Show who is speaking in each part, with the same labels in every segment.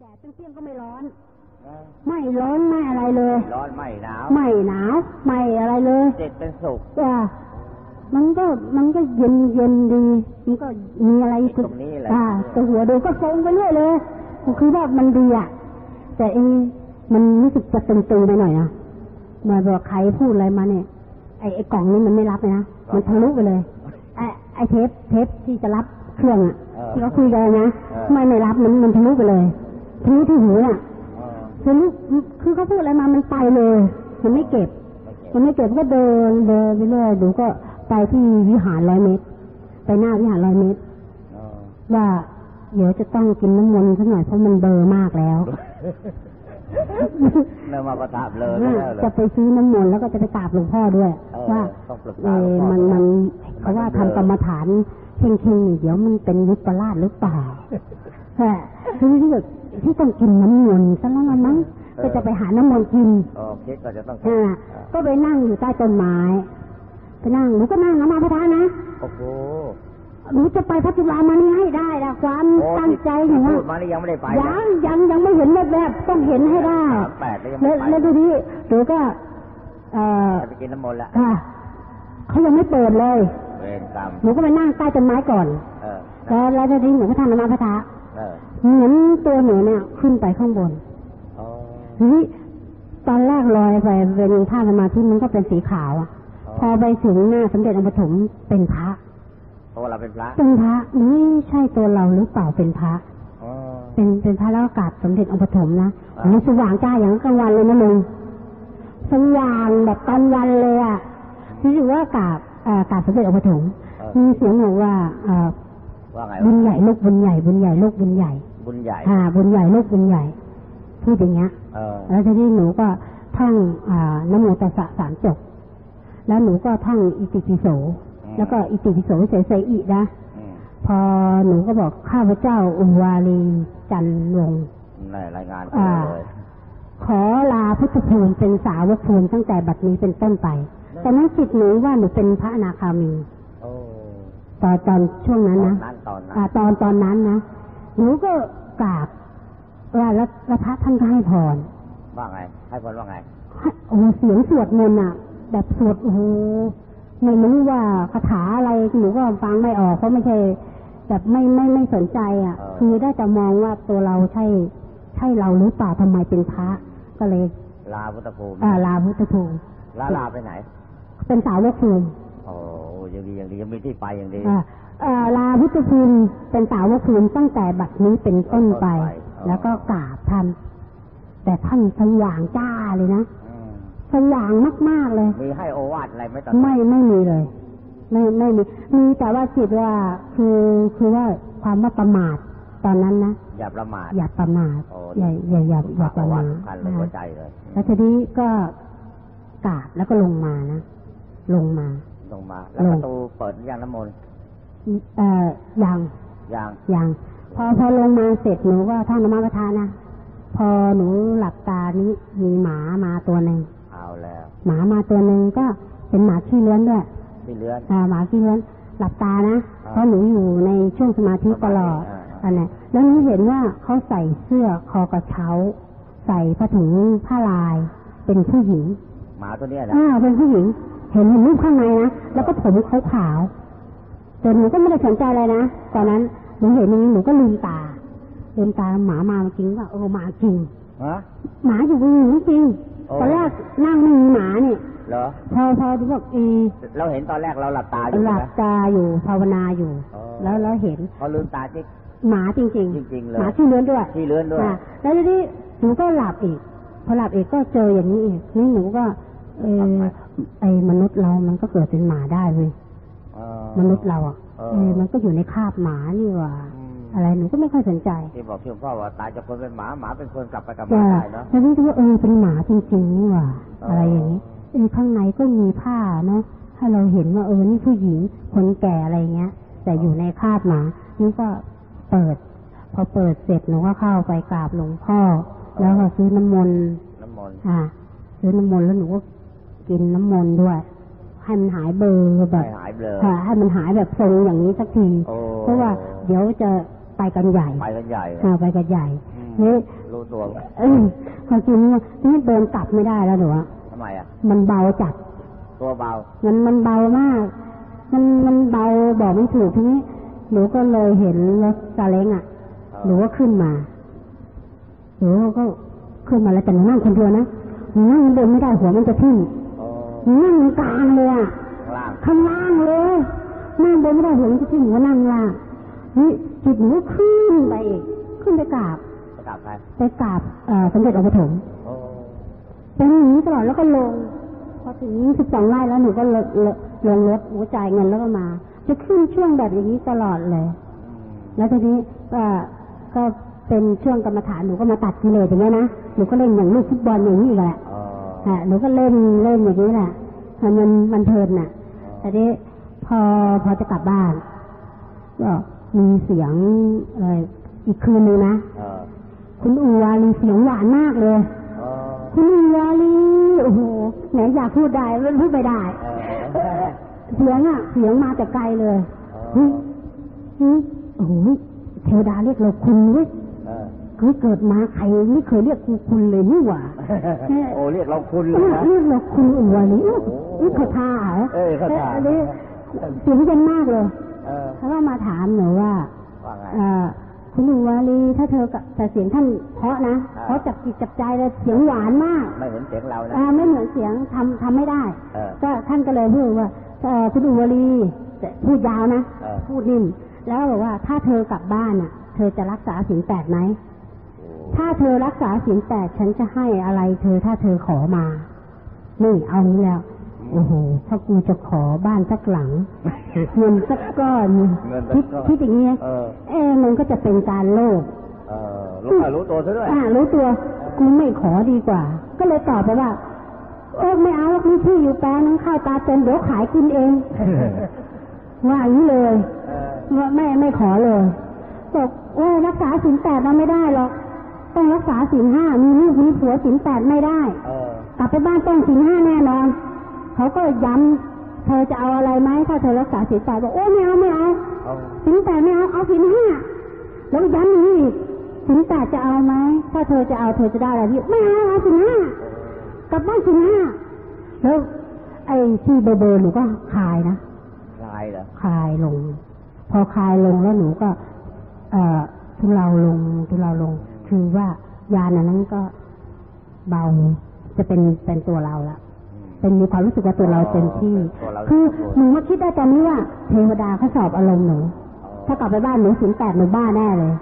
Speaker 1: แดดเปรี้ยงๆก็ไม่ร้อน
Speaker 2: เออ
Speaker 1: ไม่ร้อนไม่อะไรเลย
Speaker 2: ร้อนไม่หนาว
Speaker 1: ไม่หนาว ไม่อะไรเลย
Speaker 2: เจ็ดเป็นสุข
Speaker 1: จ้ะมันก็มันก็เย็นเย็นดี มันก็มีอะไร
Speaker 2: ตรงนี้แหละ
Speaker 1: อ่าแต่หัวดูก็ทรงไปเรื่อยเลยคือว่ามันดีอะ แต่เองมันรู้สึกจะตึงๆไปหน่อยนะเหมื่อนบอกใครพูดอะไรมาเนี่ย ไอ้ไอ้กล่องนี้มันไม่รับเลยนะ มันทะลุไปเลย ไอ้ไอ้เทปเทปที่จะรับเครื่องอะ
Speaker 2: เออ
Speaker 1: ที่เขาคุยกันนะ
Speaker 2: เออ
Speaker 1: ไม่ไม่รับมันมันทะลุไปเลย ทะลุที่หูอะ
Speaker 2: เออ
Speaker 1: ทะลุคือเขาพูดอะไรมามันไปเลย มันไม่เก็บ
Speaker 2: ไม่เก็บ
Speaker 1: มันไม่เก็บก็เดินเดินไปเรื่อยดูก็ไปที่วิหารร้อยเมตร ไปหน้าวิหารร้อยเมตร
Speaker 2: เออ
Speaker 1: ว่าเดี๋ยวจะต้องกินน้ำมนต์สักหน่อยเพราะมันเบลอร์มากแล้ว
Speaker 2: เริ่มมาประทับเลย
Speaker 1: ว่า
Speaker 2: แล้วเหรอ
Speaker 1: จะไปซื้อน้ำมนต์แล้วก็จะไปกราบหลวงพ่อด้วย
Speaker 2: เออ
Speaker 1: ว่า
Speaker 2: ต้องปรึก
Speaker 1: เอ
Speaker 2: ษาหลว
Speaker 1: อง
Speaker 2: พ่อ
Speaker 1: มันมัน
Speaker 2: มัน
Speaker 1: เขาว่า
Speaker 2: เบลอ
Speaker 1: ทำกรรมฐานเข่งเข่งๆนี่เดี๋ยวมันเป็นวิปลาสหรือเปล่าแต่คือที่แบบ ที่ต้องกินน้ำมนต์ซะแล้วละมั้งก็จะไปหาน้ำมนต์กิน
Speaker 2: โอเคก็จะต้อง
Speaker 1: อ่าก็ไปนั่งอยู่ใต้ต้นไม้ไปนั่งหนูก็นั่งนะมาพระทานนะ
Speaker 2: โอ้โห
Speaker 1: หนูจะไปพัทยามานี่ให้ได้ละความ
Speaker 2: โอ้
Speaker 1: ตั้งใจหนู
Speaker 2: ที่
Speaker 1: อะ
Speaker 2: พูดมานี่ยังไม่ได้ไปนะ
Speaker 1: ยังยังยังไม่เห็นแบบแบบต้องเห็นให้ได้
Speaker 2: สามแปดแล้วยัง
Speaker 1: แล้ว
Speaker 2: ไม่ไป
Speaker 1: แล้วทีนี้หนูก็เอ่อ
Speaker 2: จะไปกินน้ำมนต์ละ
Speaker 1: ค่ะเขายังไม่เปิดเลย
Speaker 2: เวรกรรม
Speaker 1: หนูก็ไปนั่งใต้ต้นไม้ก่อน
Speaker 2: เออ
Speaker 1: แล้วแล้วทีนี้หนูก็ทำนมาพระทะ
Speaker 2: เออ
Speaker 1: เหมือนตัวหนูเนี่ยขึ้นไปข้างบน
Speaker 2: อ๋อ
Speaker 1: ทีนี้ตอนแรกลอยไปเป็นท่าสมาธิมันก็เป็นสีขาวอะพอไปถึงหน้าสมเด็จองค์ปฐมเป็นพระ
Speaker 2: เพราะว่าเราเป็นพระ
Speaker 1: เป็นพระนี่ใช่ตัวเราหรือเปล่าเป็นพระ
Speaker 2: อ๋อ
Speaker 1: เป็นเป็นพระแล้วก็กราบสมเด็จองค์ปฐมนะ
Speaker 2: อ่า
Speaker 1: โอ้โหสว่างจ้าอย่างกลางวันเลยนะมึงสว่างแบบตอนวันเลยอะรู้สึกว่ากราบเอ่อกราบสมเด็จองค์ปฐม
Speaker 2: เออ
Speaker 1: มีเสียงบอกว่าเอ่อ
Speaker 2: ว่าไง
Speaker 1: บุ
Speaker 2: วะ
Speaker 1: ญใหญ่ลูกบุญใหญ่บุญใหญ่ลูกบุญใหญ่
Speaker 2: บุญใหญ่
Speaker 1: อ่าบุญใหญ่ลูกบุญใหญ่พูดอย่างเงี้ย
Speaker 2: เออ
Speaker 1: แล้วทีนี้หนูก็ท่องอ่านะโมตัสสะสามจบ แล้วหนูก็ท่องอิติปิโส แล้วก็อิติปิโสเสยเสยอีนะ
Speaker 2: อืม
Speaker 1: พอหนูก็บอกข้าพเจ้าอุวาลีจันทร์วงศ์
Speaker 2: ในรายงาน
Speaker 1: อ่า
Speaker 2: เลย
Speaker 1: ขอลาพุทธภูมิเป็นสาวกภูมิตั้งแต่บัดนี้เป็นต้นไปตอนนั้นจิตหนูว่าหนูเป็นพระอนาคามี
Speaker 2: โอ้
Speaker 1: ตอนตอนช่วงนั้นนะ
Speaker 2: ตอนนั้นตอนนั้น
Speaker 1: อ่าตอนตอนนั้นนะ หนูก็ กราบว่าแล้วแล้วพระท่านก็ให้พร
Speaker 2: ว่าไง ให้พลว่าไง
Speaker 1: ให้โอ้โหเสียงสวดมนต์อะ แบบสวดโอ้โหไม่รู้ว่าคาถาอะไรหนูก็ฟังไม่ออกเพราะไม่ใช่แบบไม่ไม่ไม่สนใจ อะ
Speaker 2: เออ
Speaker 1: คือได้แต่มองว่าตัวเราใช่ ใช่เราหรือเปล่าทำไมเป็นพระก็เลย
Speaker 2: ลาพุทธภูมิ
Speaker 1: อ่าลาพุทธภูมิ
Speaker 2: ลาลาไปไหน
Speaker 1: เป็นสาวกภูมิ
Speaker 2: โอ้ยังดียังดียังมีที่ไปยังดี
Speaker 1: อ่าเอ่อ ลาพุทธภูมิเป็นสาวกภูมิตั้งแต่บัดนี้เป็นต้นไป
Speaker 2: ต้นไปอ๋อ
Speaker 1: แล้วก็กราบท่านแต่ท่านสว่างจ้าเลยนะ
Speaker 2: อืม
Speaker 1: สว่างมาก ๆเลย
Speaker 2: มีให้โอวาทอะไรไหมตอน
Speaker 1: ไม่ไม่มีเลย ไม่ไม่มีมีแต่ว่าจิตว่าคือคือว่าความว่าประมาทตอนนั้นนะ
Speaker 2: อย่าประมาท
Speaker 1: อย่าประมาท
Speaker 2: โอ้
Speaker 1: อย่าอย่าอย่าอย่าประ
Speaker 2: โอวา
Speaker 1: มา
Speaker 2: ท
Speaker 1: ท
Speaker 2: สำคัญเลยหัวใจเลย
Speaker 1: แล้วทีนี้ก็กราบแล้วก็ลงมานะลงมา
Speaker 2: ลงมา แล้ว
Speaker 1: ล
Speaker 2: ป
Speaker 1: ง
Speaker 2: ระตูเปิดยังน้ำมนต์
Speaker 1: เอ่อยัง
Speaker 2: ยัง
Speaker 1: ยังพอพอลงมาเสร็จหนูก็ท่านนมัสการนะพอหนูหลับตานี้มีหมามาตัวหนึ่ง
Speaker 2: เอาแล้ว
Speaker 1: หมามาตัวหนึ่งก็เป็นหมาขี้เลื้อนด้วย
Speaker 2: ที่เลื้อน
Speaker 1: อ่าหมาขี้เลื้อนหลับตานะ
Speaker 2: อ่า
Speaker 1: เพราะหนูอยู่ในช่วงสมาธิตลอด
Speaker 2: อ่า
Speaker 1: อันนี้นแล้วหนูเห็นว่าเขาใส่เสื้อคอกระเช้า ใส่ผ้าถุงผ้าลาย เป็นผู้หญิง
Speaker 2: หมาตัวเนี้ยนะ
Speaker 1: อ่าเป็นผู้หญิง เห็นเห็นรูปข้างในนะแล้วก็ผมขาวขาวๆ แต่หนูก็ไม่ได้สนใจอะไรนะตอนนั้นหนูเห็นอย่างนี้หนูก็ลืมตาลืมตาหมามาจริงว่าเออหมาจริง
Speaker 2: ฮะ
Speaker 1: หมาอยู่ตรงนี้จริง
Speaker 2: โอ้
Speaker 1: ตอนแรกนั่งไม่มีหมาเนี่ย
Speaker 2: เหรอ
Speaker 1: พอพอดูบอกเออ
Speaker 2: เราเห็นตอนแรกเราหลับตาอยู่
Speaker 1: หลับ
Speaker 2: นะ
Speaker 1: ตาอยู่ภาวนาอยู่
Speaker 2: อ๋อ
Speaker 1: แล้วแล้วเห็น
Speaker 2: พอลืมตาจิ๊ก
Speaker 1: หมาจริง
Speaker 2: จริงๆเลย
Speaker 1: หมาที่เลื้อนด้วย
Speaker 2: ที่เลื้อนด้วย
Speaker 1: อะแล้วทีนี้หนูก็หลับอีก พอหลับอีกก็เจออย่างนี้อีกนี่หนูก็เออไอ้มนุษย์เรามันก็เกิดเป็นหมาได้เว้ย
Speaker 2: เออ
Speaker 1: มนุษย์เราอะ
Speaker 2: เออ
Speaker 1: เออมันก็อยู่ในคาบหมานี่หว่า
Speaker 2: อืม
Speaker 1: อะไรหนูก็ไม่ค่อยสนใจ
Speaker 2: ที่บอกที่หลวงพ่อว่าตายจากคนเป็นหมาหมาเป็นคนกลับไปกลับ
Speaker 1: แต่
Speaker 2: มาได้เนาะ
Speaker 1: แล้วนี่ว่าเออเป็นหมาจริงๆนี่หว่า
Speaker 2: อ๋ออ
Speaker 1: อะไรอย่างนี้เออข้างในก็มีผ้าเนาะให้เราเห็นว่าเออนี่ผู้หญิงคนแก่อะไรเงี้ย แต่อยู่ในคาบหมานี่ก็เปิด พอเปิดเสร็จหนูก็เข้าไปกราบหลวงพ่อ แล้วก็ซื้อน้ำมนต์
Speaker 2: น้ำมนต์
Speaker 1: อ่าซื้อน้ำมนต์แล้วหนูก็กินน้ำมนต์ด้วย ให้มันหายเบลอร์แบ
Speaker 2: ให้
Speaker 1: บ
Speaker 2: หายเบลอ
Speaker 1: ค่ะให้มันหายแบบทรงอย่างนี้สักที
Speaker 2: โอ้
Speaker 1: เพราะว่าเดี๋ยวจะไปกันใหญ่
Speaker 2: ไปกันใหญ่
Speaker 1: อ่าไปกันใหญ่
Speaker 2: อืม
Speaker 1: นี่
Speaker 2: รู้ตัวไหม
Speaker 1: เออความจริงว่านี่เดินกลับไม่ได้แล้วหนูอะ
Speaker 2: ทำไมอะ
Speaker 1: มันเบาจัด
Speaker 2: ตัวเบา
Speaker 1: มันมันเบามาก มันมันเบาบอกไม่ถูกทีนี้หนูก็เลยเห็นรถซาเล้งอะ
Speaker 2: เออ
Speaker 1: หนูก็ขึ้นมาหนูก็ขึ้นมาแล้วแต่หนูนั่งคนเดียวนะหนูนั่งเดินไม่ได้หัวมันจะทิ่ม
Speaker 2: โอ้
Speaker 1: ห นูนั่งกลางเลยอะ
Speaker 2: ข้างล่าง
Speaker 1: ข้างล่างเลยนั่งเดินไม่ได้หัวมันจะทิ่มหนูก็นั่งล่างนี่จิตหนูก็ขึ้นไปอีกขึ้นไปกราบ
Speaker 2: จะกลับใคร
Speaker 1: ไปกราบเอ่อสมเด็จองค์ปฐม
Speaker 2: โอ้
Speaker 1: เป็นอย่างนี้ตลอดแล้วก็ลง พอถึงสิบสองไร่แล้วหนูก็ลงลงลงรถหนูจ่ายเงินแล้วก็มา จะขึ้นช่วงแบบอย่างนี้ตลอดเลย
Speaker 2: อืม
Speaker 1: แล้วทีนี้ก็ก็เป็นช่วงกรรมฐานหนูก็มาตัดกิเลสอย่างเงี้ยนะหนูก็เล่นอย่างลูกฟุตบอลอย่างนี้อีกแหละ
Speaker 2: เออ
Speaker 1: ฮะหนูก็เล่นเล่นอย่างนี้แหละมันมันมันเพลินน่ะแต่นี้พอพอจะกลับบ้าน ก็มีเสียงอะไรอีกคืนนึงนะ
Speaker 2: เออ
Speaker 1: คุณอูวาลีเสียงหวานมากเลย
Speaker 2: เออ
Speaker 1: คุณอูวาลีโอ้โหไหนอยากพูดได้ไม่พูดไม่ได้
Speaker 2: เออ
Speaker 1: เสียงอะ เสียงมาแต่ไกลเลย
Speaker 2: เอ
Speaker 1: เฮ้ย
Speaker 2: อ
Speaker 1: เฮ้ยโอ้โหเทวดาเรียกเราคุณเว้ย
Speaker 2: เออ
Speaker 1: เคยเกิดมาใครไม่เคยเรียกกูคุณเลยนี่หว่า
Speaker 2: โอ้เรียกเราคุณเล
Speaker 1: เรี
Speaker 2: ย
Speaker 1: ยก
Speaker 2: นะ
Speaker 1: เรียกเราคุณอูวาลีอุ๊ย
Speaker 2: โอ้
Speaker 1: นี่เขาท่าเหรอ
Speaker 2: เออเขาท่า
Speaker 1: อันนี้เสียงเย็นมากเลย
Speaker 2: เออ
Speaker 1: เขาก็มาถามหนูว่า
Speaker 2: ว่าไง
Speaker 1: เอ่อคุณอูวาลีถ้าเธอกับแต่เสียงท่านเพราะนะ
Speaker 2: อ่า
Speaker 1: เพราะจับจิตจับใจเลยเสียงหวานมาก
Speaker 2: ไม่เหมือนเสียงเรานะ
Speaker 1: อ่าไม่เหมือนเสียงทำทำไม่ได้
Speaker 2: เออ
Speaker 1: ก็ท่านก็เลยพูดว่าเอ่อคุณอุวลีแต่พูดยาวนะ
Speaker 2: เออ
Speaker 1: พูดนิ่มแล้วก็บอกว่าถ้าเธอกลับบ้านอะ เธอจะรักษาศีลแปดไหม
Speaker 2: โอ้
Speaker 1: ถ้าเธอรักษาศีลแปดฉันจะให้อะไรเธอถ้าเธอขอมา นี่เอานี้แล้ว โอ้โหถ้ากูจะขอบ้านสักหลังเงินสักก้อน
Speaker 2: เงินสั
Speaker 1: คิ
Speaker 2: ก
Speaker 1: ด
Speaker 2: ก้อน
Speaker 1: คิดอย่างเงี้ย
Speaker 2: เออ
Speaker 1: เอ๊ะมันก็จะเป็นการโลภ
Speaker 2: เออรู้อะรู้ตัวซะด้วย
Speaker 1: อ่ารู้ตัวกูไม่ขอดีกว่า ก็เลยตอบไปว่าเออไม่เอาหรอกมีที่อยู่แปลงนึงข้าวตาเต็มเดี๋ยวขายกินเองว่าอย่างนี้เลย
Speaker 2: เออ
Speaker 1: ว่าไม่ไม่ขอเลยบอกโอ้ยรักษาศีลแปดเราไม่ได้หรอก ต้องรักษาศีลห้ามีลูกมีผัวศีลแปดไม่ได้
Speaker 2: เออ
Speaker 1: กลับไปบ้านต้องศีลห้าแน่นอนเขาก็ย้ำเธอจะเอาอะไรไหมถ้าเธอรักษาศีลแปดบอกโอ้ยไม่เอาไม่เอา
Speaker 2: เอา
Speaker 1: ศีลแปดไม่เอาเอาศีลห้าแล้วก็ย้ำอย่างนี้อีกศีลแปดจะเอาไหมถ้าเธอจะเอาเธอจะได้อะไรพี่ไม่เอาเอาศีลห้ากลับบ้านศีลห้าแล้วไอ้ที่เบอร์เบอร์หนูก็คลายนะ
Speaker 2: ลายเหรอ
Speaker 1: คลายลง พอคลายลงแล้วหนูก็ เอ่อทุเลาลงทุเลาลง คือว่ายาอันนั้นก็เบาจะเป็นเป็นตัวเราละ
Speaker 2: อืม
Speaker 1: เป็นมีความรู้สึกว่าตัวเราเต็มที่
Speaker 2: ตัวเรา
Speaker 1: คือ
Speaker 2: ตัว
Speaker 1: หนูมาคิดได้ตอนนี้ว่าเทวดาเขาสอบอารมณ์หนูถ้ากลับไปบ้านหนูสินแปดหนูบ้าแน่เลย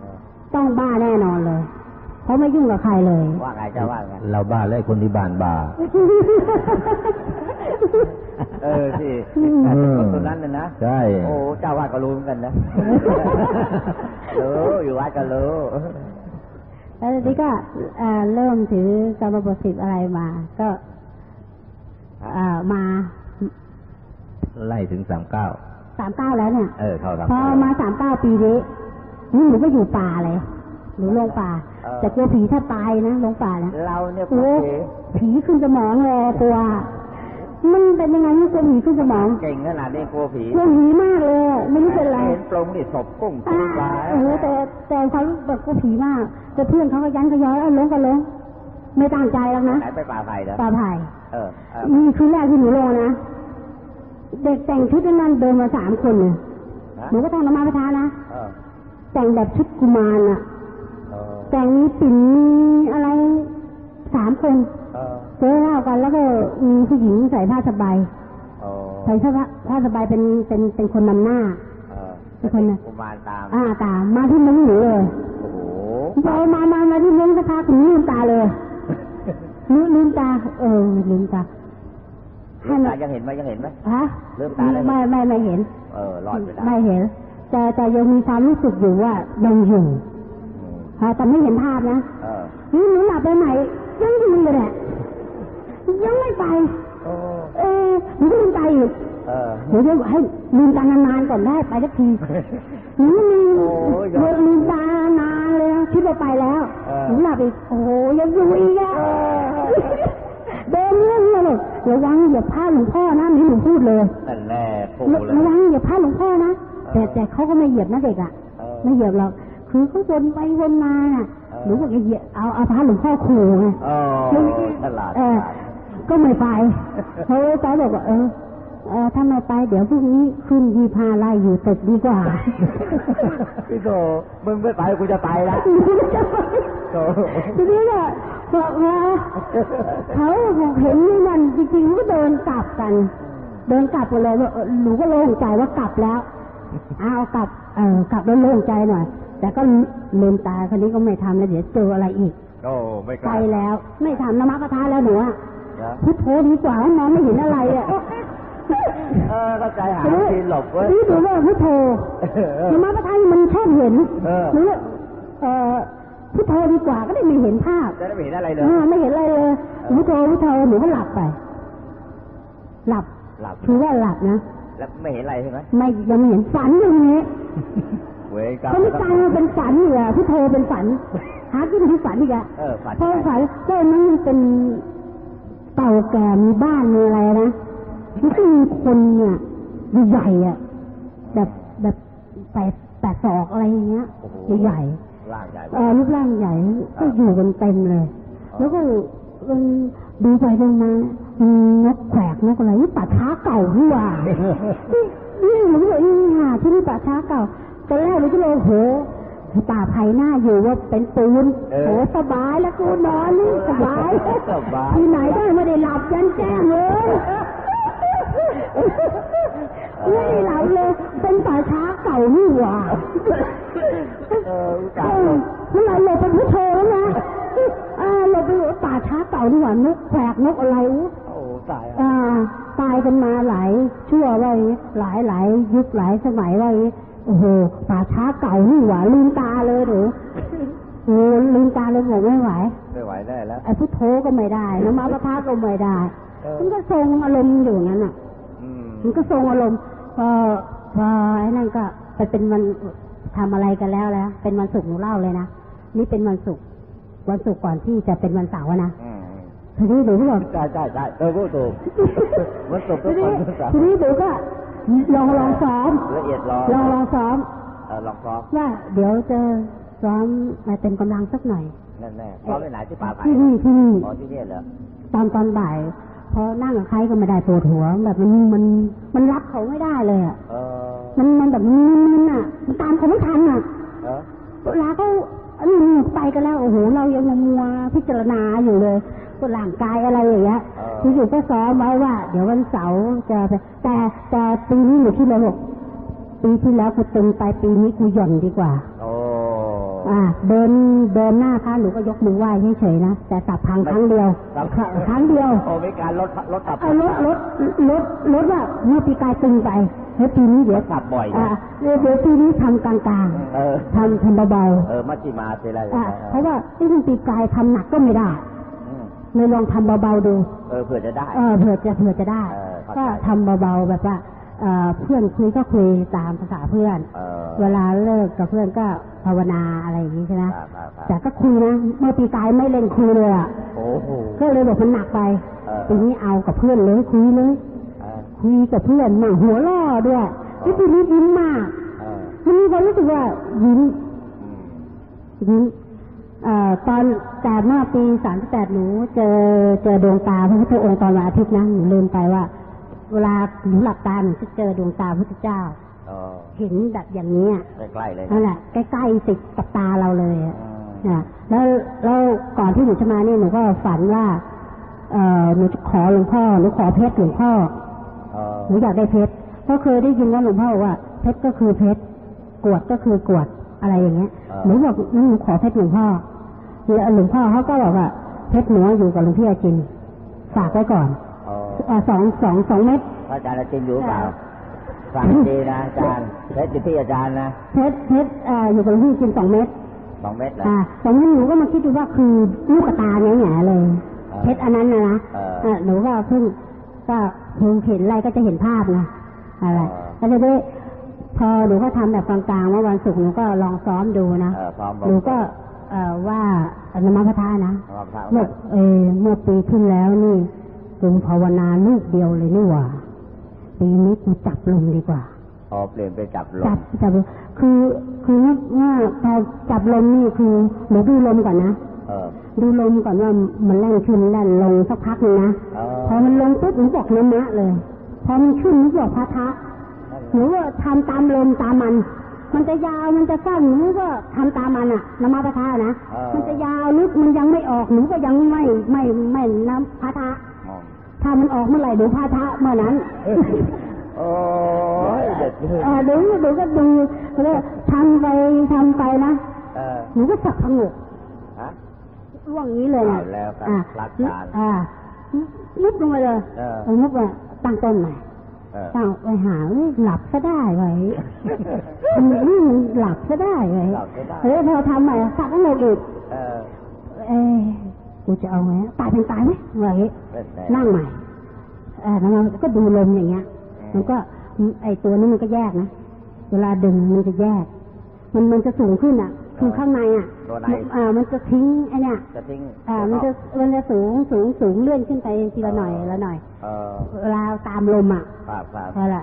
Speaker 2: เออ
Speaker 1: ต้องบ้าแน่นอนเลย เพราะไม่ยุ่งกับใครเลย
Speaker 2: ว่าไงจะว่าไง
Speaker 3: เราบ้าและไอ้คนที่บ้านบ้า
Speaker 2: เออที่
Speaker 1: อืม
Speaker 2: คนคนนั้นเลยนะ
Speaker 3: ใช่
Speaker 2: โอ้เจ้าวาดก็รู้เหมือนกันนะรู้อยู่วัดก็รู้
Speaker 1: แล้วทีนี้ก็เอ่อเริ่มถือกรรมบทสิบอะไรมา ก็เอ่อมา
Speaker 3: ไล่ถึงสามเก้า
Speaker 1: สามเก้าแล้วเนี่ย
Speaker 3: เออเข้าสาม
Speaker 1: พอ
Speaker 3: เก้า
Speaker 1: มาสามเก้าปีนี้นี่หนูก็อยู่ป่าเลยหนูลงป่า
Speaker 2: เออ
Speaker 1: แต่กลัวผีถ้าตายนะลงป่านะ
Speaker 2: เราเนี่ย
Speaker 1: โอ้
Speaker 2: เก๋
Speaker 1: ผีขึ้นสมองเลยกลัว มันเป็นยังไงไม่กลัวผีขึ้นสมอง
Speaker 2: เก่งขนาดนี้กลัวผี
Speaker 1: กลัวผีมากเลยไม่รู้เป็นไร
Speaker 2: เห็นปรงนี่ศพกุ้ง
Speaker 1: อ่า
Speaker 2: ปลา
Speaker 1: โอ้โหแต่แต่เขาแบบกลัวผีมากแต่เพื่อนเขาก็ยันก็ย้อยเอาลงก็ลงไม่ตั้งใจแล้วนะ
Speaker 2: ไหนไปป่าไผ่เหรอ
Speaker 1: ป่าไผ่
Speaker 2: เออเออ
Speaker 1: นี่คือแรกที่หนูลงนะเด็กแต่งชุดนั้นเดินมาสามคนเนี่ย
Speaker 2: ฮะ
Speaker 1: หนูก็ต้องนำมาประทานนะ
Speaker 2: เออ
Speaker 1: แต่งแบบชุดกุมารน่ะ
Speaker 2: เออ
Speaker 1: แต่งมีปิ่นมีอะไรสามคน
Speaker 2: เออ
Speaker 1: เจอเล่ากันแล้วก็มีผู้หญิงใส่ผ้าสบาย
Speaker 2: เออ
Speaker 1: ใส่ผ้าผ้าสบายเป็นเป็นเป็นคนนำหน้า
Speaker 2: เออ
Speaker 1: เป็นคนน่ะ
Speaker 2: กุมารตาม
Speaker 1: อ่าตามมาที่มุ้งหนูเลย
Speaker 2: โอ้โห
Speaker 1: พอมามามาที่มุ้งสักพักหนูลืมตาเลยลืมลืมตา เออลืมตา
Speaker 2: ลืมตายังเห็นไหมยังเห็นไหม
Speaker 1: ฮะ
Speaker 2: ลืมตาได้ไหม
Speaker 1: ไม่ไม่ไม่เห็น
Speaker 2: เออรอดไปได้
Speaker 1: ไม่เห็น แต่แต่ยังมีความรู้สึกอยู่ว่ายังอยู่
Speaker 2: อืม
Speaker 1: ฮะแต่ไม่เห็นภาพนะ
Speaker 2: เออ
Speaker 1: นี่หนูหลับไปไหนยังอยู่เลยแหละ ยังไม่ไป
Speaker 2: โอ้
Speaker 1: เออหนูก็ลืมตาอีก
Speaker 2: เออ
Speaker 1: เดี๋ยวเดี๋ยวให้ลืมตานานๆก่อนได้ไปสักทีหนูลืม
Speaker 2: โอ้ยยอด
Speaker 1: ลืมตานานเลยคิดว่าไปแล้ว
Speaker 2: เออ
Speaker 1: หนูหลับอีกโอ้โหยังอยู่อีกอะเดินเรื่องเลยระวังอย่าพลาดหลวงพ่อนะนี่หนูพูดเลย
Speaker 2: นั่นแน่ถูก
Speaker 1: ระ
Speaker 2: เลย
Speaker 1: ระวังอย่าพลาดหลวงพ่อนะแต่แต่เขาก็ไม่เหยียบนะเด็กอะ
Speaker 2: เออ
Speaker 1: ไม่เหยียบหรอกคือเขาวนไปวนมาน่ะ
Speaker 2: เออ
Speaker 1: หนูนูก็เหยียบเอาเอาพระหลวงพ่อขู่ไง
Speaker 2: โอ้ตลาด
Speaker 1: เออ ก็ไม่ไปเพราะว่าตาบอกว่าเออเออถ้าไม่ไปเดี๋ยวพรุ่งนี้ขึ้นยีพาไล่อยู่ตึกดีกว่า
Speaker 2: พี่โตมึงไม่ไปกูจะไปละโต
Speaker 1: ทีนี้ก็บอกว่าเขาเห็นนี่นั่นจริงๆก็เดินกลับกัน เดินกลับกันเลยว่าเออหนูก็โล่งใจว่ากลับแล้วเอากลับเออกลับแล้วโล่งใจหน่อยแต่ก็ลืมตาคนนี้ก็ไม่ทำแล้วเดี๋ยวเจออะไรอีก
Speaker 2: โอ้ไม่ก
Speaker 1: ไป
Speaker 2: ล้า
Speaker 1: แล้ว ไม่ทำนมักระทะแล้วหนูอะ
Speaker 2: นะ
Speaker 1: พุทโธดีกว่ามองไม่เห็นอะไรอะ
Speaker 2: เออเข้าใจหาทีหลบเว้ย
Speaker 1: นี่ดูว่าพุทโธนมักระทะนี่มันชอบเห็น
Speaker 2: เออ
Speaker 1: หนูเลยเออพุทโธดีกว่าก็ได้ไม่เห็นภาพ
Speaker 2: จะได้ไม่เห็นอะไรเลย
Speaker 1: เออไม่เห็นอะไรเลยพุทโธพุทโธหนูก็หลับไป หลับ
Speaker 2: หลับ
Speaker 1: คือว่าหลับนะ
Speaker 2: แล้วไม่เห็นอะไรใช่ไหม
Speaker 1: ไม่ยังไม่เห็นฝันอย่างนี้
Speaker 2: เว้ยกลับ
Speaker 1: ก็ไม่กลายมาเป็นฝันอยู่อะพุทโธเป็นฝันหาขึ้นที่ฝันอีกอะ
Speaker 2: เออฝัน
Speaker 1: เพราะฝันก็นั้นมันเป็นเก่าแก่มีบ้านมีอะไรนะมันก็มีคนเนี่ยใหญ่ๆอะแบบแบบแปดแปดศอกอะไรอย่างเงี้ย
Speaker 2: โอ้โห
Speaker 1: ใหญ่
Speaker 2: ร่างใหญ่
Speaker 1: ๆเออรูปร่างใหญ่ก็อยู่กันเต็มเลย แล้วก็มันดูไปดูมาอืมนกแขกนกอะไรนี่ป่าช้าเก่าที่ว่านี่หนูก็บอกนี่ค่ะที่นี่ป่าช้าเก่าตอนแรกหนูก็เลยโห ป่าไผ่หน้าอยู่ว่าเป็นปูนโหสบายแล้วกูนอนนี่สบาย
Speaker 2: สบาย
Speaker 1: ที่ไหนได้ไม่ได้หลับยันแจ้งเลยไม่ได้หลับเลยเป็นป่าช้าเก่านี่หว่า
Speaker 2: เออ
Speaker 1: เอก
Speaker 2: ลับ
Speaker 1: อ
Speaker 2: หลบ
Speaker 1: เมื่อไหรหลบไปพุทโธแล้วนะอ่าหลบไปป่าช้าเก่านี่หว่า นกแขกนกอะไรอุ๊ย
Speaker 2: โอ้ ตายอะ
Speaker 1: อ่าตายกันมาหลายชั่วว่าอย่างงี้หลายหลายยุคหลายสมัยว่าอย่างงี้โอ้โหป่าช้าเก่านี่หว่าลืมตาเลยหรือโอ้โหลืมตาเลยบอกไม่ไหว
Speaker 2: ไม่ไหวแน่แล้ว
Speaker 1: ไอ้พุทโธก็ไม่ได้น้ำมาประทาก็ไม่ได้
Speaker 2: เออ
Speaker 1: มันก็ทรงอารมณ์อยู่อย่างนั้นอะ
Speaker 2: อืม
Speaker 1: มันก็ทรงอารมณ์พอพอไอ้นั่นก็ไปเป็นวันทำอะไรกันแล้วแล้วเป็นวันศุกร์หนูเล่าเลยนะนี่เป็นวันศุกร์วันศุกร์ก่อนที่จะเป็นวันเสาร์อะนะ
Speaker 2: อืม
Speaker 1: ทีนี้หนูก็บอก
Speaker 2: ใช่ใช่ใช่เออพูดถูกมันตกทุ
Speaker 1: ที
Speaker 2: กค
Speaker 1: นี้
Speaker 2: นทุกสัป
Speaker 1: ทีนี้หนูก็ลองลองซ้อม
Speaker 2: ละเอียดรอ
Speaker 1: ลองลองซ้อม
Speaker 2: เออลองซ้อม
Speaker 1: ว่าเดี๋ยวจะซ้อมมาเต็มกำลังสักหน่อย
Speaker 2: แน่แน่ๆซ้อมที่ไหนที่ป่าไผ่
Speaker 1: ที่นี่ที่นี่
Speaker 2: อ๋อที่เนี่ยเหรอ
Speaker 1: ตอนตอนบ่ายพอนั่งกับใครก็ไม่ได้ปวดหัว แบบมันมันมันรับเขาไม่ได้เลยอะ
Speaker 2: เออ
Speaker 1: มันมันแบบมึนๆอะมันตามเขาไม่ทันอะ
Speaker 2: เออ
Speaker 1: เวลาเขาอันนี้ไปกันแล้วโอ้โหเรายังมัวๆ พิจารณาอยู่เลยก็ร่างกายอะไรอย่างเงี้ยอยู่ๆก็ซ้อมไว้ว่า เดี๋ยววันเสาร์จะไปแต่แต่ปีนี้หนูคิดเลยบอกปีที่แล้วกูตึงไปปีนี้กูหย่อนดีกว่า
Speaker 2: โอ้
Speaker 1: อ่า เดินเดินหน้าพระหนูก็ยกมือไหว้เฉยๆนะแต่สับพังครั้งเดียว
Speaker 2: ครับ
Speaker 1: ครั้งเดียว
Speaker 2: โอ้มีการลดลดตับ
Speaker 1: เอารถรถรถรถว่าเมื่อปีกายตึงไปเฮ้ยปีนี้เดี๋ยว
Speaker 2: ตับบ่อย
Speaker 1: อ่า
Speaker 2: นะ
Speaker 1: เดี๋ยวเดี๋ยวปีนี้ทำกลาง
Speaker 2: เออ
Speaker 1: ๆทำทำเบา
Speaker 2: เออมัชชิมาเจริญ
Speaker 1: ๆอ่าเพราะว่าที่มันปีกายทำหนักก็ไม่ได้
Speaker 2: อืม
Speaker 1: เลยลองทำเบาๆดู
Speaker 2: เออเผื่อจะได้
Speaker 1: เออเผื่อจะเผื่อจะได้
Speaker 2: เออเข้าใจ
Speaker 1: ก็ทำเบาๆแบบว่า เอ่อเพื่อนคุยก็คุยตามภาษาเพื่อน
Speaker 2: เออ
Speaker 1: เวลาเลิกกับเพื่อนก็ภาวนาอะไรอย่างนี้ใช่ไหม
Speaker 2: ครับครับครับ
Speaker 1: แต่ก็คุยนะเมื่อปีกายไม่เล่นคุยเลยอะ
Speaker 2: โอ้โห
Speaker 1: ก็เลยบอกมันหนักไป
Speaker 2: เออ
Speaker 1: ปีนี้เอากับเพื่อนเลยคุยเลย
Speaker 2: เออ
Speaker 1: คุยกับเพื่อนมาหัวล่อด้วยที่ปีนี้ยิ้มมาก
Speaker 2: เออ
Speaker 1: มันมีความรู้สึกว่ายิ้ม
Speaker 2: อืม
Speaker 1: ยิ้มเอ่อตอนแต่เมื่อปีสามแปดหนูเจอเจอดวงตาพระพุทธองค์ตอนวันอาทิตย์นะหนูลืมไปว่า เวลาหนูหลับตาหนูจะเจอดวงตาพระพุทธเจ้า
Speaker 2: เออ
Speaker 1: เห็นแบบอย่างนี้อะ
Speaker 2: ใกล้ๆเลย
Speaker 1: นั่นแหละใกล้ๆติดกับตาเราเลยอะ
Speaker 2: อืม
Speaker 1: นะแล้วแล้วก่อนที่หนูจะมาเนี่ยหนูก็ฝันว่า เอ่อหนูจะขอหลวงพ่อหนูขอเพชรหลวงพ่อ
Speaker 2: เออ
Speaker 1: หนูอยากได้เพชรเพราะเคยได้ยินว่าหลวงพ่อบอกว่า เพชรก็คือเพชรกรวดก็คือกรวดอะไรอย่างเงี้ยหนูบอกงั้นหนูขอเพชรหลวงพ่อแล้วหลวงพ่อเขาก็บอกว่าเพชรหนูอยู่กับหลวงพี่อาจินฝากไว้ก่อน
Speaker 2: เออ
Speaker 1: อ่า สองสองสองเม็ด
Speaker 2: พระอาจารย์อาจินอยู่เปล่าฟังดีนะอาจารย์เพชรอยู่ที่อาจารย์นะ
Speaker 1: เพชรเพชรอ่าอยู่กับหลวงพี่อาจินสองเม็ด
Speaker 2: สองเม็ดเหรอ
Speaker 1: อ่าสองเม็ดหนูก็มาคิดดูว่าคือลูกกระตาแง่ๆเลย
Speaker 2: เออ
Speaker 1: เพชรอันนั้นนะนะ
Speaker 2: เออ
Speaker 1: เออหนูก็เพิ่งก็เพิ่งเห็นอะไรก็จะเห็นภาพไงอะไร
Speaker 2: เออ
Speaker 1: ก็จะได้พอหนูก็ทำแบบกลางๆว่าวันศุกร์หนูก็ลองซ้อมดูนะ
Speaker 2: เออพร้อม
Speaker 1: หนูก็เอ่อว่านมัพระทานะ
Speaker 2: พร้อมพระ
Speaker 1: เมื่อเออเมื่อปีที่แล้วนี่ กูภาวนาลูกเดียวเลยนี่หว่าปีนี้กูจับลงดีกว่า
Speaker 2: พอเปลี่ยนไปจับลมจั
Speaker 1: บจับคือคือว่าพอจับลมนี่คือหนูดูลมก่อนนะดูลมก่อนว่ามันแล่นขึ้นแล่นลงสักพักหนึงนะ
Speaker 2: อ
Speaker 1: พอมันลงปุ๊บหนูบอกน้ำมะเลยพอมันขึ้นหนูบอกพระทะหนูก็ทำตามลมตามมัน มันจะยาวมันจะสั้นหนูก็ทำตามมันอะน้ำมะพระทะนะมันจะยาวลึกมันยังไม่ออกหนูก็ยังไม่ไม่ไม่น้ำพระทะ ถ้ามันออกเมื่อไหร่หนูพระทะเมื่อนั้น
Speaker 2: โอ้ยเด็ดเลย
Speaker 1: เออดูดูก็ดูแล้วทำไปทำไปนะ
Speaker 2: เออ
Speaker 1: หนูก็สับพงก
Speaker 2: ฮะ
Speaker 1: ร่วงอย่างนี้เลยนะ
Speaker 2: เอาแล้วครับ
Speaker 1: อ่า
Speaker 2: หลักการ
Speaker 1: อ่ามุบลงไปเลย
Speaker 2: เออ
Speaker 1: มุบอะตั้งต้นใหม่
Speaker 2: เออ
Speaker 1: ตั้งไปหาเอ้ยหลับซะได้ไว้อืมหลับซะได้ไว้
Speaker 2: หลับซะได้
Speaker 1: เฮ้ยพอทำใหม่สับพงกอีก
Speaker 2: เออ
Speaker 1: เอ้ย กูจะเอาไงตายเป็นตายไหมอะไรอย่างงี้
Speaker 2: เป็นไง
Speaker 1: นั่งใหม่เออแล้วมันก็ดูลมอย่างเงี้ย
Speaker 2: อืม
Speaker 1: มันก็ไอตัวนี้มันก็แยกนะเวลาดึงมันจะแยก มันมันจะสูงขึ้นอะ คือข้างในอะ
Speaker 2: ตัวใน
Speaker 1: มันอ่ามันจะทิ้งไอเนี่ย
Speaker 2: จะทิ้ง
Speaker 1: อ่ามันจะมันจะสูงสูงสูงเลื่อนขึ้นไปทีละหน่อยละหน่อย
Speaker 2: เออ
Speaker 1: เวลาตามลมอะ
Speaker 2: ครับครับ
Speaker 1: พอละ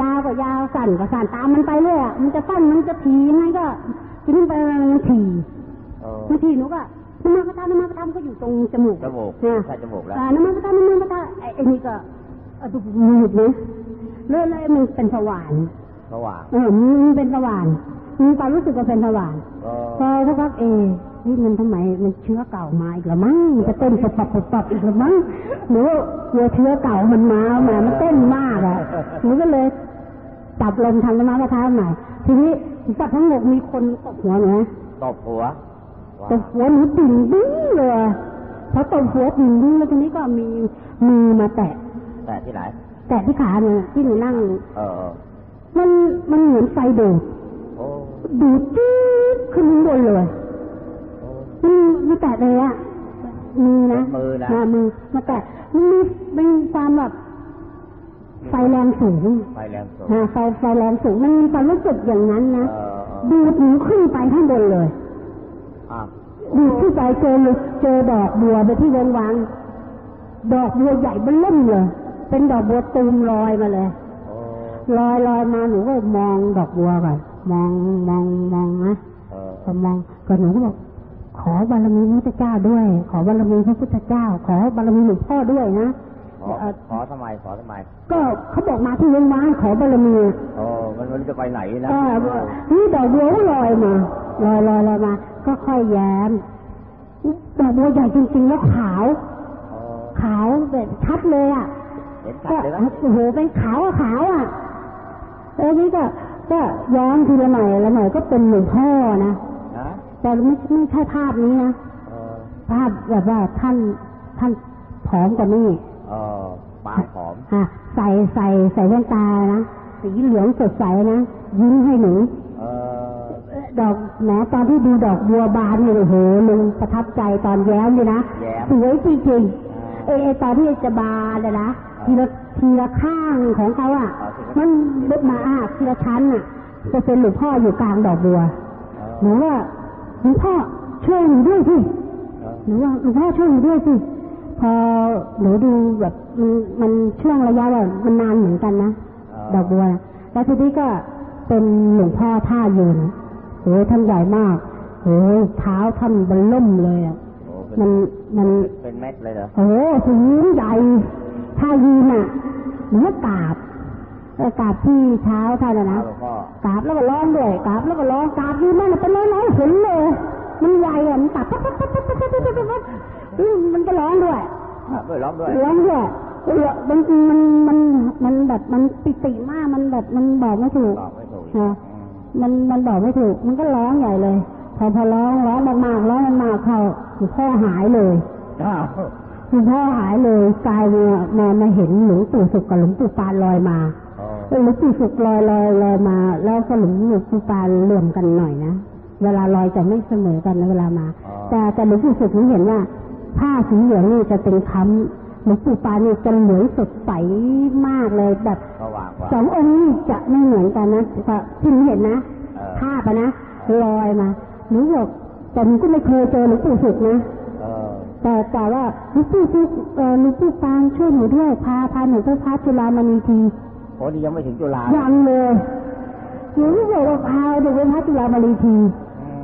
Speaker 1: ยาวก็ยาวสั้นก็สั้นตามมันไปเรื่อยอะมันจะสั้นมันจะถี่ยังไงก็ทีนี้ไปมันถี่
Speaker 2: เออ
Speaker 1: บางทีหนูก็ น้ำมันกระทะน้ำมันกระทะมันก็อยู่ตรงจมูก
Speaker 2: จมูก
Speaker 1: เนี่ย
Speaker 2: ใช่จมูกแล้ว
Speaker 1: อ่าน้ำมันกระทะน้ำมันกระทะไอ้ไอ้นี่ก็เออดูมือนี่เลยเลยมันเป็นสว่าน
Speaker 2: สว่าง
Speaker 1: เออมันเป็นสว่านมีความรู้สึกว่าเป็นสว่าน
Speaker 2: เออ
Speaker 1: พอสักพักเอนี่มันทำไมมันเชื้อเก่ามาอีกละมั้งมันจะเต้นปับปับปับปับอีกละมั้งหนูกลัวเชื้อเก่ามันมาแหมมันเต้นมากอะหนูก็เลยจับลมทำน้ำมันกระทะใหม่ทีนี้จับทั้งหมดมีคนตบหัวหนูนะ
Speaker 2: ตบหัวว้า
Speaker 1: ตบหัวหนูดิ่งดิ้งเลยพอตบหัวดิ่งดิ้งแล้วทีนี้ก็มีมือมาแตะ
Speaker 2: แต่ที่ไหน
Speaker 1: แตะที่ขาเนี่ยที่หนูนั่ง
Speaker 2: เออเออ
Speaker 1: มันมันเหมือนไฟดูด
Speaker 2: โอ้
Speaker 1: ดูดจี๊ดขึ้นข้างบนเลย
Speaker 2: โอ้
Speaker 1: มันมันแตะเลยอะมือนะ
Speaker 2: มือนะา
Speaker 1: มือมาแตะมันมีเป็นความแบบไฟแรงสูง
Speaker 2: ไฟแรงสูง
Speaker 1: อ่าไฟไฟแรงสูง มันมีความรู้สึกอย่างนั้นนะ
Speaker 2: เออเออ
Speaker 1: ดูดหนูขึ้นไปข้างบนเลย
Speaker 2: อะ
Speaker 1: ดูดขึ้นไปเจอเจอดอกบัวไปที่วงวางดอกบัวใหญ่เบ้อเล่มเลยเป็นดอกบัวตูมลอยมาเลยลอยลอยมาหนูก็มองดอกบัวก่อนมองมองมองนะ
Speaker 2: เออ
Speaker 1: พอมองก็หนูก็บอกขอบารมีพระพุทธเจ้าด้วย ขอบารมีพระพุทธเจ้า ขอบารมีหลวงพ่อด้วยนะ
Speaker 2: ขอขอทำไมขอทำไม
Speaker 1: ก็เขาบอกมาที่วงวานขอบารมี
Speaker 2: โอ้มันมันจะไปไหนนะ
Speaker 1: เออนี่ดอกบัวลอยมาลอยลอยลอยมา ก็ค่อยแย้มดอกบัวใหญ่จริงๆแล้วขาว
Speaker 2: โอ้
Speaker 1: ขาวแบบชัดเลยอะ
Speaker 2: เห็นชั
Speaker 1: ก็
Speaker 2: ดเลยนะ
Speaker 1: โอ้โหเป็นขาวอะขาวอะแล้วนี้ก็ก็ย้อมทีละหน่อยละหน่อยก็เป็นหลวงพ่อนะ
Speaker 2: นะ
Speaker 1: แต่ไม่ไม่ใช่ภาพนี้นะ
Speaker 2: เออ
Speaker 1: ภาพแบบว่าท่านท่านผอมกว่านี้
Speaker 2: เออปากหอม
Speaker 1: อะใส่ใส่ใส่แว่นตานะสีเหลืองสดใสนะยิ้มให้หนู
Speaker 2: เออ
Speaker 1: เอ่อ ดอกแหมตอนที่ดูดอกบัวบานเนี่ยโอ้โหลุงประทับใจตอนแย้มเลยนะ
Speaker 2: แย้ม
Speaker 1: สวยจริงๆเออเออตอนที่จะบานเลยนะทีละทีละข้างของเขาอะ มันลดมาอะทีละชั้นอะจะเป็นหลวงพ่ออยู่กลางดอกบัว
Speaker 2: เออ
Speaker 1: หนูว่าหลวงพ่อช่วยหนูด้วยสิ
Speaker 2: เออ
Speaker 1: หนูว่าหลวงพ่อช่วยหนูด้วยสิพอหนูดูแบบมันมันช่วงระยะแบบมันนานเหมือนกันนะดอกบัวนะแล้วทีนี้ก็เป็นหลวงพ่อท่ายืน โอ้ท่านใหญ่มากโอ้เท้าท่านบรรล่มเลยอะมันมัน
Speaker 2: เป็นเม็ดเลยเหรอ
Speaker 1: โอ้สูงใหญ่ถ้ายืนอะเหมือนกาบกราบที่เท้าท่านนะ
Speaker 2: ก
Speaker 1: ราบแล้วก็ร้องด้วยกราบแล้วก็ร้องกราบยืนนั่นเป็นร้อยๆเห็นเลยมันใหญ่อะมันตับมันก็ร้องด้วย
Speaker 2: ร้องด้วย
Speaker 1: ร้องด้วยเออบางทีมันมันมันแบบมันปิติมากมันแบบมันบอกไม่ถูก
Speaker 2: บอกไม่ถูก
Speaker 1: มันมันบอกไม่ถูก มันก็ร้องใหญ่เลย พอพอร้องร้องมากๆร้องมากๆเข้าหลวงพ่อหายเลย
Speaker 2: อ้าว
Speaker 1: หลวงพ่อหายเลยกลายมามามาเห็นหลวงปู่สุกกับหลวงปู่ปานลอยมา
Speaker 2: โอ้
Speaker 1: เออหลวงปู่สุกลอยลอยลอยมา แล้วก็หลวงหลวงปู่ปานรวมกันหน่อยนะเวลาลอยจะไม่เสมอกันนะเวลามา แต่แต่หลวงปู่สุกนี่เห็นว่าผ้าสีเหลืองนี่จะเป็นค้ำ หลวงปู่ปานนี่จะเหลืองสดใสมากเลยแบบ
Speaker 2: สว่างกว่า
Speaker 1: สององค์นี่จะไม่เหมือนกันนะแต่ที่หนูเห็นนะ
Speaker 2: เออ
Speaker 1: ภาพอะนะลอยมาหนูบอกแต่หนูก็ไม่เคยเจอหลวงปู่สุกนะ
Speaker 2: เออ
Speaker 1: แต่แต่ว่าหลวงปู่สุกเออหลวงปู่ปานช่วยหนูด้วยพาพาหนูไปพักจุฬามณีที
Speaker 2: โอ้นี่ยังไม่ถึงจุฬา
Speaker 1: ยังเลยหนูก็เลยพาเด็กไปพระจุฬามารีที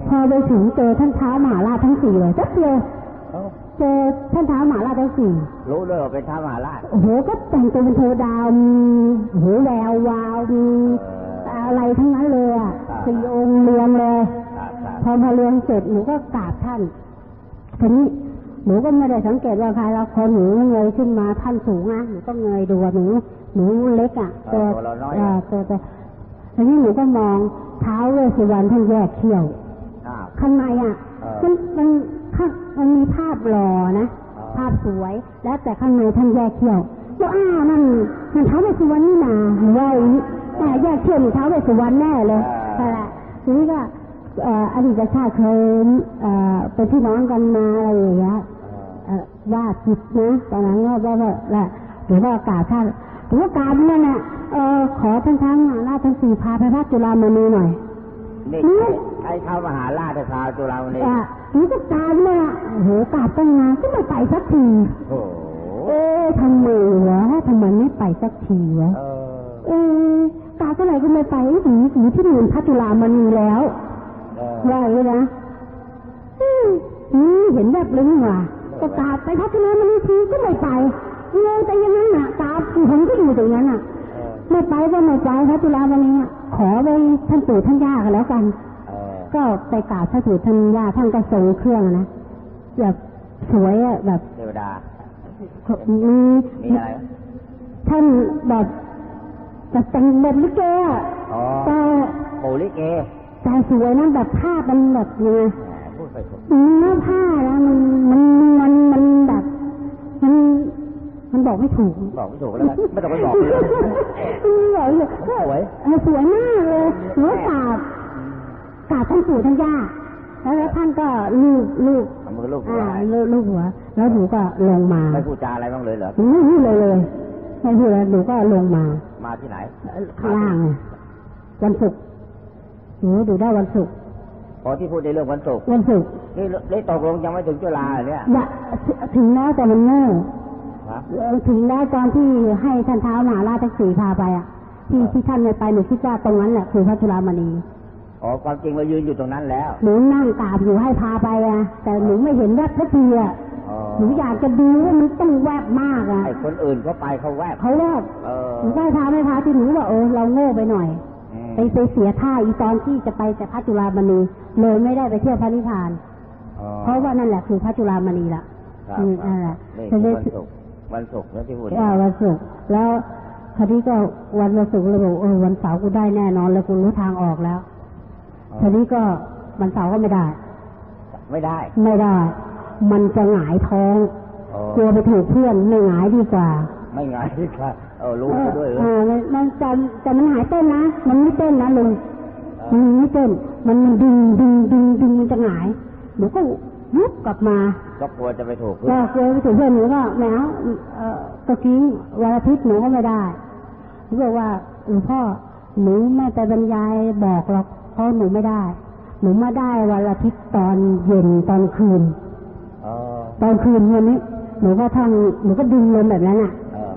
Speaker 1: พอไปถึงเจอท่านเท้ามหาราชทั้งสี่เลยจับเลย
Speaker 2: เอ้า
Speaker 1: เจอท่านเท้ามหาราชทั้งสี่
Speaker 2: รู้ด้วยว่าเป็นท้ามหาราช
Speaker 1: โอ้โหก็แต่งตัวเป็นเทวดามีโอ้โหแวววาวมีอะไรทั้งนั้นเลยอะสี่องค์เรียงเลย
Speaker 2: ครับครับ
Speaker 1: พอมาเรียนเสร็จหนูก็กราบท่านทีนี้หนูก็ไม่ได้สังเกตว่าใครละคนหนูเงยขึ้นมาท่านสูงนะหนูก็เงยดูว่าหนูหนูเล็กอะตัวเอ่อตัวตัวทีนี้หนูก็มองเท้าเวสสุวรรณท่านแยกเขี้ยว
Speaker 2: อ้าว
Speaker 1: ข้างในอะ
Speaker 2: เออ
Speaker 1: มันมันข้าง มันมีภาพหล่อนะ
Speaker 2: อ๋อ
Speaker 1: ภาพสวย แล้วแต่ข้างในท่านแยกเขี้ยวแล้วอ้าวนั่นมันเท้าเวสสุวรรณนี่นาหนูว่าอย่างนี้แต่แยกเขี้ยวนี่เท้าเวสสุวรรณแน่เลยนั่นแหละทีนี้ก็เอ่ออดีตชาติเคยเอ่อเป็นพี่น้องกันมาอะไรอย่างเงี้ย
Speaker 2: เออ
Speaker 1: เอ่อว่าจิตนะตอนนั้นก็ว่าว่าแหละหรือว่ากราบท่านหรือว่ากราบเนี่ยนะเออขอท่านทั้งราชทั้งสี่พาไปพระจุฬามณีหน่อย
Speaker 2: นี่
Speaker 1: นี่
Speaker 2: ใช้ท้ามหาราชเท้าจุฬามณี
Speaker 1: อะ หนูก็กราบเลยอะโอ้โหกราบตั้งนานก็ไม่ไปสักที
Speaker 2: โอ้โห
Speaker 1: เอ๊ะทำไมวะทำไมไม่ไปสักทีวะ
Speaker 2: เออ
Speaker 1: เอ๊ะกราบเท่าไหร่ก็ไม่ไปหนีหนีที่หนุนพระจุฬามณีแล้ว
Speaker 2: เออ
Speaker 1: ว่าอย่างนี้นะอืมอืมเห็นแบบเลยนี่หว่าก็กราบไปพัฒนามันทีก็ไม่ไปเลยแต่อยังนั้นน่ะกราบผมก็อยู่ตรงนั้นน่ะ
Speaker 2: เออ
Speaker 1: ไม่ไปก็ไม่ไปพระจุฬามณีอะขอไปท่านปู่ท่านย่ากันแล้วกัน
Speaker 2: เออ
Speaker 1: ก็ไปกราบท่านปู่ท่านย่าท่านก็ทรงเครื่องอะนะแบบสวยอะแบบ
Speaker 2: เทวดา
Speaker 1: มี
Speaker 2: มีอะไร
Speaker 1: ท่านแบบแบบแต่งแบบลิเกอะ
Speaker 2: อ๋อ
Speaker 1: แต่
Speaker 2: โปลิเก
Speaker 1: แต่สวยนะแบบภาพมันแบบยังไง
Speaker 2: แหมพูดไปถูก
Speaker 1: เนื้อผ้าแล้วมันมันมันมันแบบมันมันบอกไม่ถูก
Speaker 2: บอกไม่ถูกแล้วกันไม่ต้องไปบอกเลย
Speaker 1: มันบอกไม่ถูก
Speaker 2: สวย
Speaker 1: เออสวยมากเลยหนูก็กราบ กราบท่านปู่ท่านย่าแล้วแล้วท่านก็ลูบลูบ
Speaker 2: เอามือลูกหัว
Speaker 1: อ่าลูบลูบหัว แล้วหนูก็ลงมา
Speaker 2: ไม่พูดจาอะไรบ้างเลยเหรอ
Speaker 1: หนูไม่พูดเลยเลยไม่พูดแล้วหนูก็ลงมา
Speaker 2: มาที่ไหน
Speaker 1: ข้างล่างอะวันศุกร์หนูดูได้วันศุกร์
Speaker 2: พอที่พูดในเรื่องวันศุกร์
Speaker 1: วันศุกร์
Speaker 2: นี่นี่ตกลงยังไม่ถึงจุฬาเหรอเนี่ย
Speaker 1: อย่าถึงแล้วแต่มันเง่อ
Speaker 2: ฮะ
Speaker 1: เออถึงแล้วตอนที่ให้ท่านเท้ามหาราชทั้งสี่พาไปอะที่ที่ท่านไม่ไปหนูคิดว่าตรงนั้นแหละคือพระจุฬามณี
Speaker 2: อ๋อความจริงเรายืนอยู่ตรงนั้นแล้ว
Speaker 1: หนูนั่งกราบอยู่ให้พาไปอะ แต่หนูไม่เห็นแวบสักทีอะ
Speaker 2: อ๋อ
Speaker 1: หนูอยากจะดูว่ามันต้องแวบมากอะ
Speaker 2: ไอ้คนอื่นเขาไปเขาแวบ
Speaker 1: เขาแวบ
Speaker 2: เออ
Speaker 1: หนูก็ให้พาไม่พาที่หนูว่าเออเราโง่ไปหน่อย
Speaker 2: อืม
Speaker 1: ไปไปเสียท่าอีตอนที่จะไปแต่พระจุฬามณีเลยไม่ได้ไปเที่ยวพระนิพพาน
Speaker 2: อ๋อ
Speaker 1: เพราะว่านั่นแหละคือพระจุฬามณีละ
Speaker 2: ครับ
Speaker 1: อืมนั่นแหละ
Speaker 2: นี่
Speaker 1: จะ
Speaker 2: คือ
Speaker 1: ได้
Speaker 2: วันศุกร์วันศุกร์แล้วที่พูด
Speaker 1: เออวันศุกร์แล้วคราวนี้ก็วันวันศุกร์เลยบอกเออวันเสาร์กูได้แน่นอน แล้วกูรู้ทางออกแล้ว
Speaker 2: อ๋อ
Speaker 1: คราวนี้ก็วันเสาร์ก็ไม่ได้
Speaker 2: ไม่ได้
Speaker 1: ไม่ได้ มันจะหงายท้อง
Speaker 2: อ๋อก
Speaker 1: ลัวไปถูกเพื่อนไม่หงายดีกว่า
Speaker 2: ไม่ไงครับเออรู้ไปด้วยเหรอ
Speaker 1: เออมันมันแต่แต่มันหายเต้นนะมันไม่เต้นนะลุงมันไม่เต้น มันมันดึงดึงดึงดึงมันจะหงายหนูก็วุบกลับมา
Speaker 2: ก็กลัวจะไปถูกเพื่
Speaker 1: ก็
Speaker 2: อน
Speaker 1: เคยไปถึงเพื่อนหนูก็แหมเอ่อตะกี้วันอาทิตย์หนูก็ไม่ได้หนูบอกว่าหลวงพ่อหนูไม่ไปบรรยายบอกหรอก เพราะหนูไม่ได้ หนูมาได้วันอาทิตย์ตอนเย็นตอนคืน
Speaker 2: อ๋อ
Speaker 1: ตอนคืนวันนี้หนูก็ท่องหนูก็ดึงลมแบบนั้นอะ
Speaker 2: เออ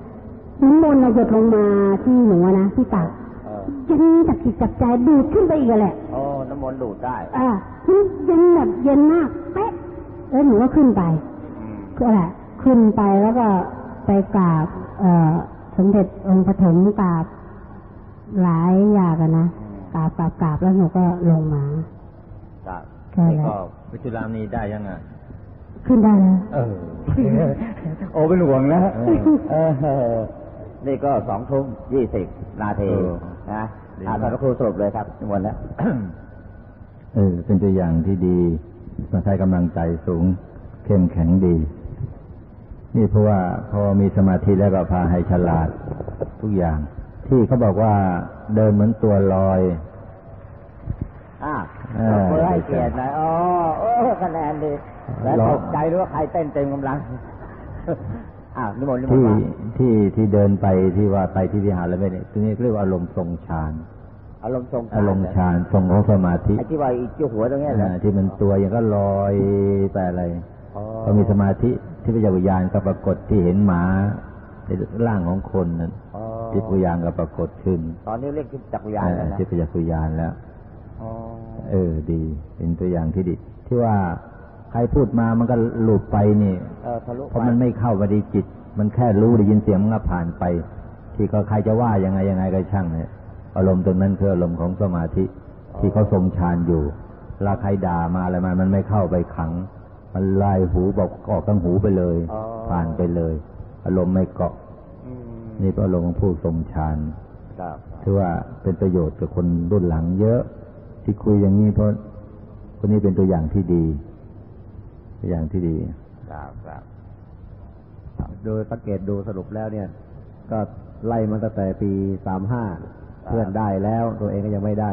Speaker 1: น้ำมนต์เราจะลงมาที่หนูอะนะที่ตัก
Speaker 2: เออ
Speaker 1: เย็นจากจิตจับใจดูดขึ้นไปอีกอะแหละ
Speaker 2: โอ้น้ำมนต์ดูดได้
Speaker 1: อ่าเย็นแบบเย็นมากเป๊ะแล้วหนูก็ขึ้นไป
Speaker 2: อืม
Speaker 1: ก็แหละขึ้นไปแล้วก็ไปกราบเอ่อสมเด็จองค์ปฐมกราบหลายอย่างอะนะ กราบกราบกราบแล้วหนูก็ลงมา
Speaker 2: ครับ
Speaker 1: แค่นั้น
Speaker 2: นี่ก็
Speaker 3: วิจุลามณีได้ยังไง
Speaker 1: ขึ้นได้แล้ว
Speaker 2: เออ โอ้เป็นห่วงนะเออนี่ก็สองทุ่มยี่สิบนาที
Speaker 3: เออ
Speaker 2: นะ
Speaker 3: ดี
Speaker 2: อ่ามา
Speaker 3: ก
Speaker 2: ท่านพระครูสรุปเลยครับนิมนต์แล้ว
Speaker 3: เออเป็นตัวอย่างที่ดีมาใช้กำลังใจสูง เข้มแข็งดี นี่เพราะว่าพอมีสมาธิแล้วก็พาให้ฉลาดทุกอย่าง ที่เขาบอกว่าเดินเหมือนตัวลอย
Speaker 2: อ่า
Speaker 3: เออ
Speaker 2: เพื่อให้เกียรติหน่อยอ๋อโอ้คะแนนดีแล้ว
Speaker 3: รอ
Speaker 2: ตกใจหรือว่าใครเต้นเต็มกำลังอ่านิมนต์นิมน
Speaker 3: ที่
Speaker 2: ต์มา
Speaker 3: ที่ที่เดินไปที่ว่าไปที่วิหารแล้วไม่เนี่ยตัวนี้เรียกว่าอารมณ์ทรงฌาน
Speaker 2: อารมณ์ทรง
Speaker 3: อารมณ์ฌานทรงของสมาธิ
Speaker 2: ไอ้ที่ว่าอีกเจ้าหัวตรงเนี้ยเหรอ
Speaker 3: อ่าที่มันตัวยังก็ลอยไปอะไร
Speaker 2: อ๋อ
Speaker 3: พอมีสมาธิที่พระเจ้าวิญญาณก็ปรากฏที่เห็นหมาในร่างของคนนั้น
Speaker 2: อ๋อ
Speaker 3: จิตวิญญาณก็ปรากฏขึ้น
Speaker 2: ตอนนี้เรียกจักรยาน
Speaker 3: เอ
Speaker 2: แล้ว
Speaker 3: อ
Speaker 2: นะ
Speaker 3: จิตวิญญาณแล้ว
Speaker 2: อ๋อ
Speaker 3: เออ ดี เป็นตัวอย่างที่ดี ที่ว่าใครพูดมามันก็หลุดไปนี่
Speaker 2: เออทะลุ
Speaker 3: เพราะมันไม่เข้าไปในจิต มันแค่รู้ได้ยินเสียงมันก็ผ่านไป ที่ก็ใครจะว่ายังไงยังไงก็ช่างเนี่ยอารมณ์ตรงนั้นคืออารมณ์ของสมาธิที่เขาทรงฌานอยู่เวลาใครด่ามาอะไรมามันไม่เข้าไปขัง มันลายหูบอกออกทั้งหูไปเลย ผ่านไปเลย อารมณ์ไม่เกาะ
Speaker 2: อืม
Speaker 3: นี่เป็นอารมณ์ของผู้ทรงฌาน
Speaker 2: ครับ
Speaker 3: ถือว่าเป็นประโยชน์กับคนรุ่นหลังเยอะ ที่คุยอย่างนี้เพราะคนนี้เป็นตัวอย่างที่ดี ตัวอย่างที่ดี
Speaker 2: ครับครับ
Speaker 4: โดยสังเกตดูสรุปแล้วเนี่ย ก็ไล่มาตั้งแต่ปีสามห้าเพื่อนได้แล้วตัวเองก็ยังไม่ได้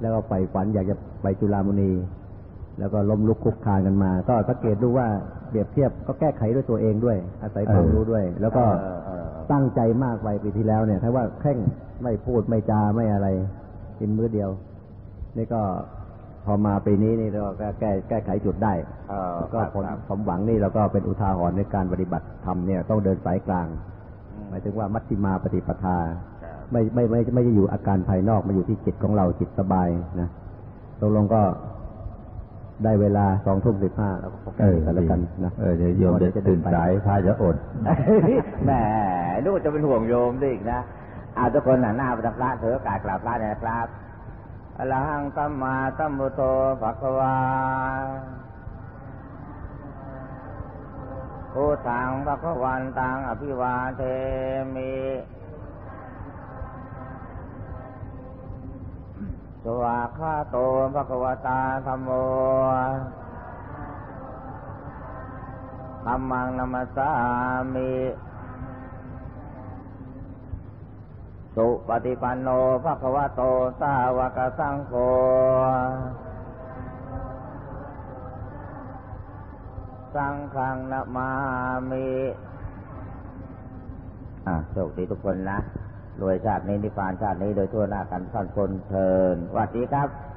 Speaker 4: แล้วก็ไปฝันอยากจะไปจุฬามณี แล้วก็ล้มลุกคลุกคลานกันมา ก็สังเกตดูว่าเปรียบเทียบก็แก้ไขด้วยตัวเองด้วย อาศัยความ
Speaker 3: เออ
Speaker 4: รู้ด้วย แล้วก็
Speaker 2: เออเออเออ
Speaker 4: ตั้งใจมากไปปีที่แล้วเนี่ยถ้าว่าแข่งไม่พูดไม่จาไม่อะไร กินมื้อเดียว นี่ก็พอมาปีนี้นี่เราก็แก้แก้ไขจุดได้
Speaker 2: เออ
Speaker 4: ก็
Speaker 2: ครับ
Speaker 4: ผล
Speaker 2: ครับ
Speaker 4: สมหวังนี่เราก็เป็นอุทาหรณ์ในการปฏิบัติธรรมเนี่ยต้องเดินสายกลาง
Speaker 2: อืม
Speaker 4: หมายถึงว่ามัชฌิมาปฏิปทา
Speaker 2: ครับ
Speaker 4: ไม่ไม่ไม่ไม่ได้อยู่อาการภายนอกมาอยู่ที่จิตของเราจิตสบายนะตกลงก็ ได้เวลาสองทุ่มสิบห้าแล้วก็พบ
Speaker 3: เออ
Speaker 4: กันแล้วกันนะ
Speaker 3: เออเดี๋ยวโยมจะตื่นสายพระจะอด
Speaker 2: แหมนึกว่าจะเป็นห่วงโยมดิอีกนะอาทุกคนหันหน้าไปทางพระเถอะกราบกราบพระเนี่ยนะครับอรหังสัมมาสัมพุทโธภะคะวาพุทธังภะคะวันตังอภิวาเทมิ สวากขาโตภควตาธัมโมธรรมังนัมสสามิ สุปฏิปันโนภควโตสาวกสังโฆสังฆังนะมามิ อะโชคดีทุกคนนะ รวยชาตินี้นิพพานชาตินี้โดยทั่วหน้ากันท่านคนเทินวัสดีครับ